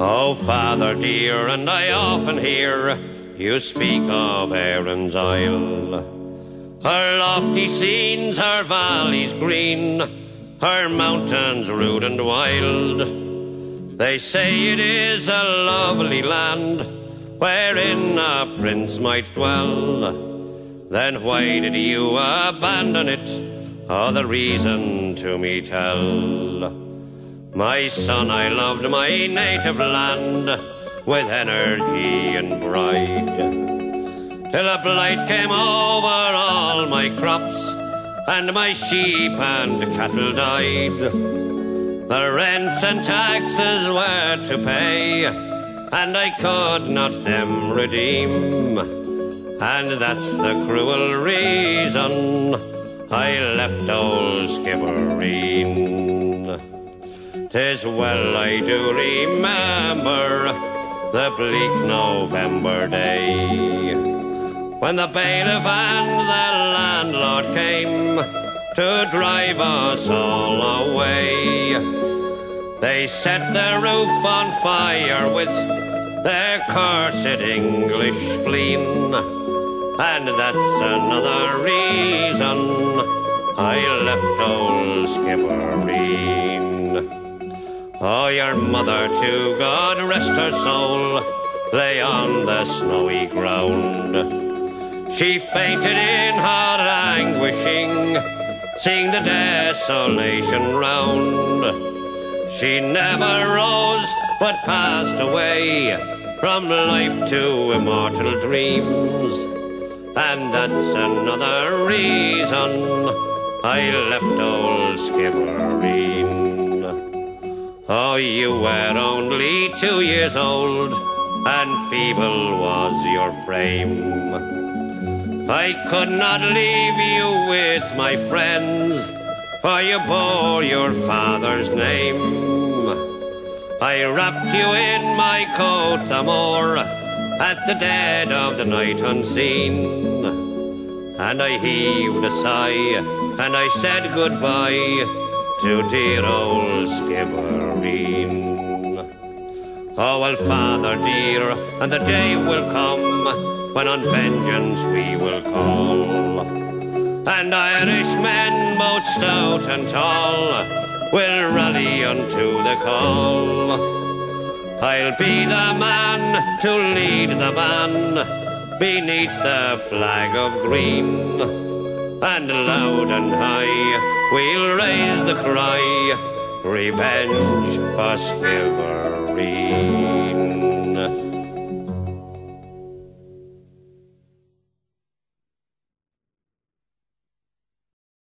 Oh, father dear, and I often hear you speak of Erin's Isle. Her lofty scenes, her valleys green, her mountains rude and wild. They say it is a lovely land wherein a prince might dwell. Then why did you abandon it? Oh, the reason to me tell. My son, I loved my native land with energy and pride. Till a blight came over all my crops, and my sheep and cattle died. The rents and taxes were to pay, and I could not them redeem. And that's the cruel reason I left old Skibbereen. Tis well I do remember the bleak November day when the bailiff and the landlord came to drive us all away. They set the roof on fire with their cursed English spleen, and that's another reason I left old Skibbereen. Oh, your mother, to God rest her soul, lay on the snowy ground. She fainted in her anguishing, seeing the desolation round. She never rose, but passed away from life to immortal dreams. And that's another reason I left old Skibbereen. Oh, you were only two years old, and feeble was your frame. I could not leave you with my friends, for you bore your father's name. I wrapped you in my coat the more at the dead of the night unseen. And I heaved a sigh, and I said goodbye to dear old Skibbereen. Oh, well, Father dear, and the day will come when on vengeance we will call. And Irishmen, both stout and tall, will rally unto the call. I'll be the man to lead the van beneath the flag of green and loud and high we'll raise the cry revenge for Skibbereen.